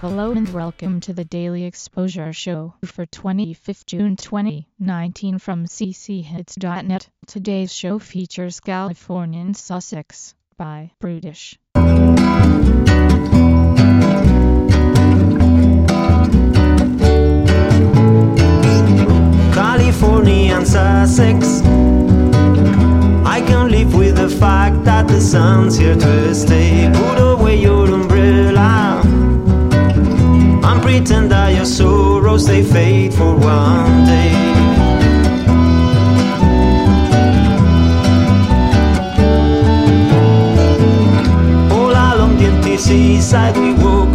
Hello and welcome to the Daily Exposure Show for 25th June 2019 from cchits.net. Today's show features Californian Sussex by Brutish. Californian Sussex I can live with the fact that the sun's here to stay Put pretend that your sorrows they fade for one day. All along the empty seaside we walk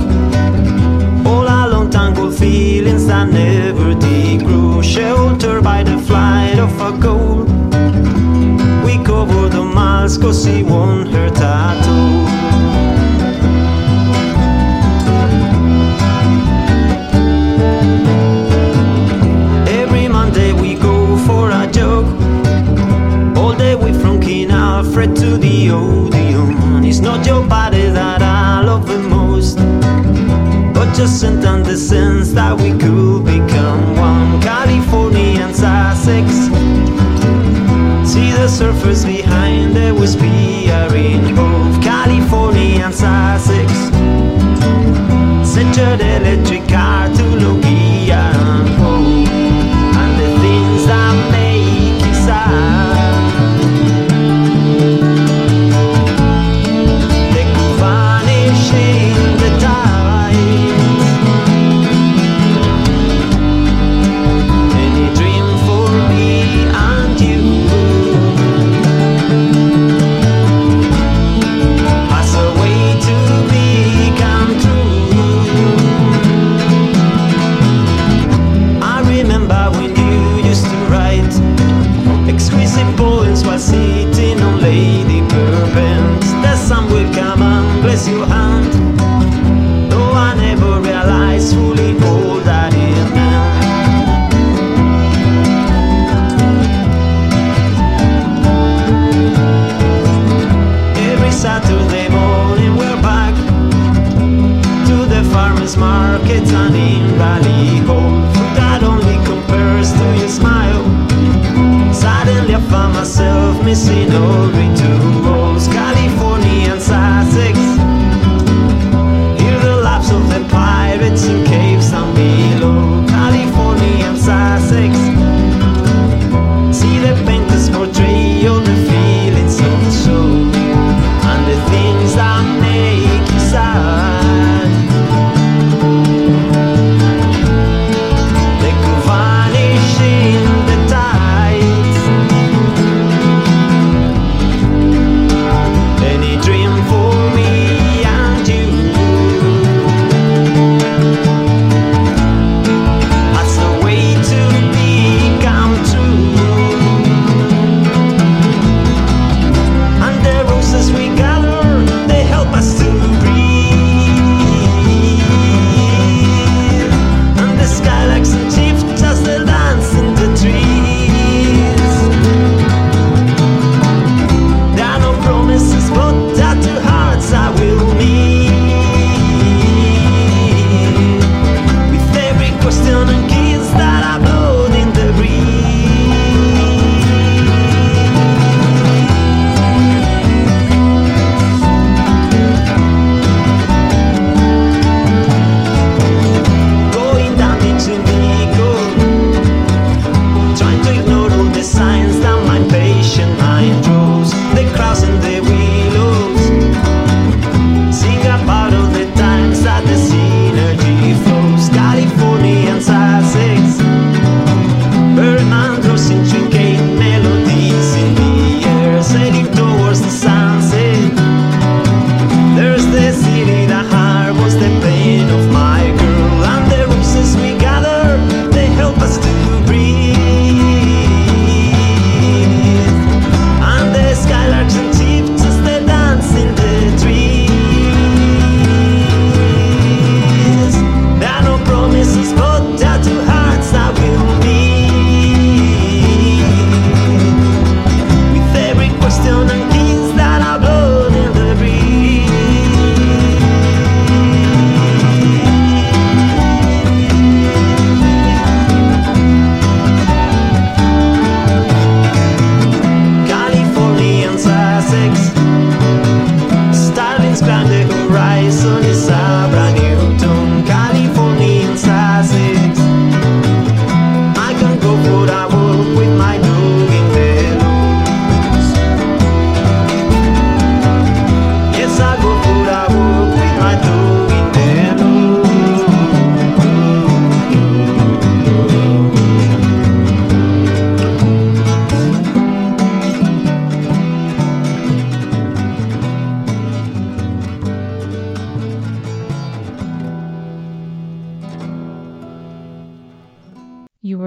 just in the sense that we could become one. Californian Sussex. See the surface behind the wispy rainbow Californian Sussex. Set your electric Poems while sitting on Lady Bourbons The sun will come and bless your ensinou They. we'll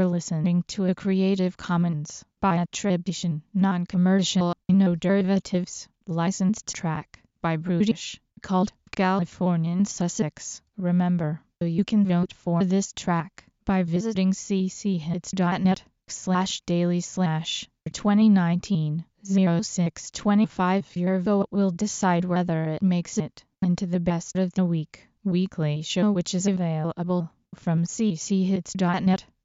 listening to a Creative Commons by attribution, non-commercial, no derivatives, licensed track by Brutish called Californian Sussex. Remember, you can vote for this track by visiting cchits.net slash daily slash 2019 0625. Your vote will decide whether it makes it into the best of the week weekly show which is available from cchits.net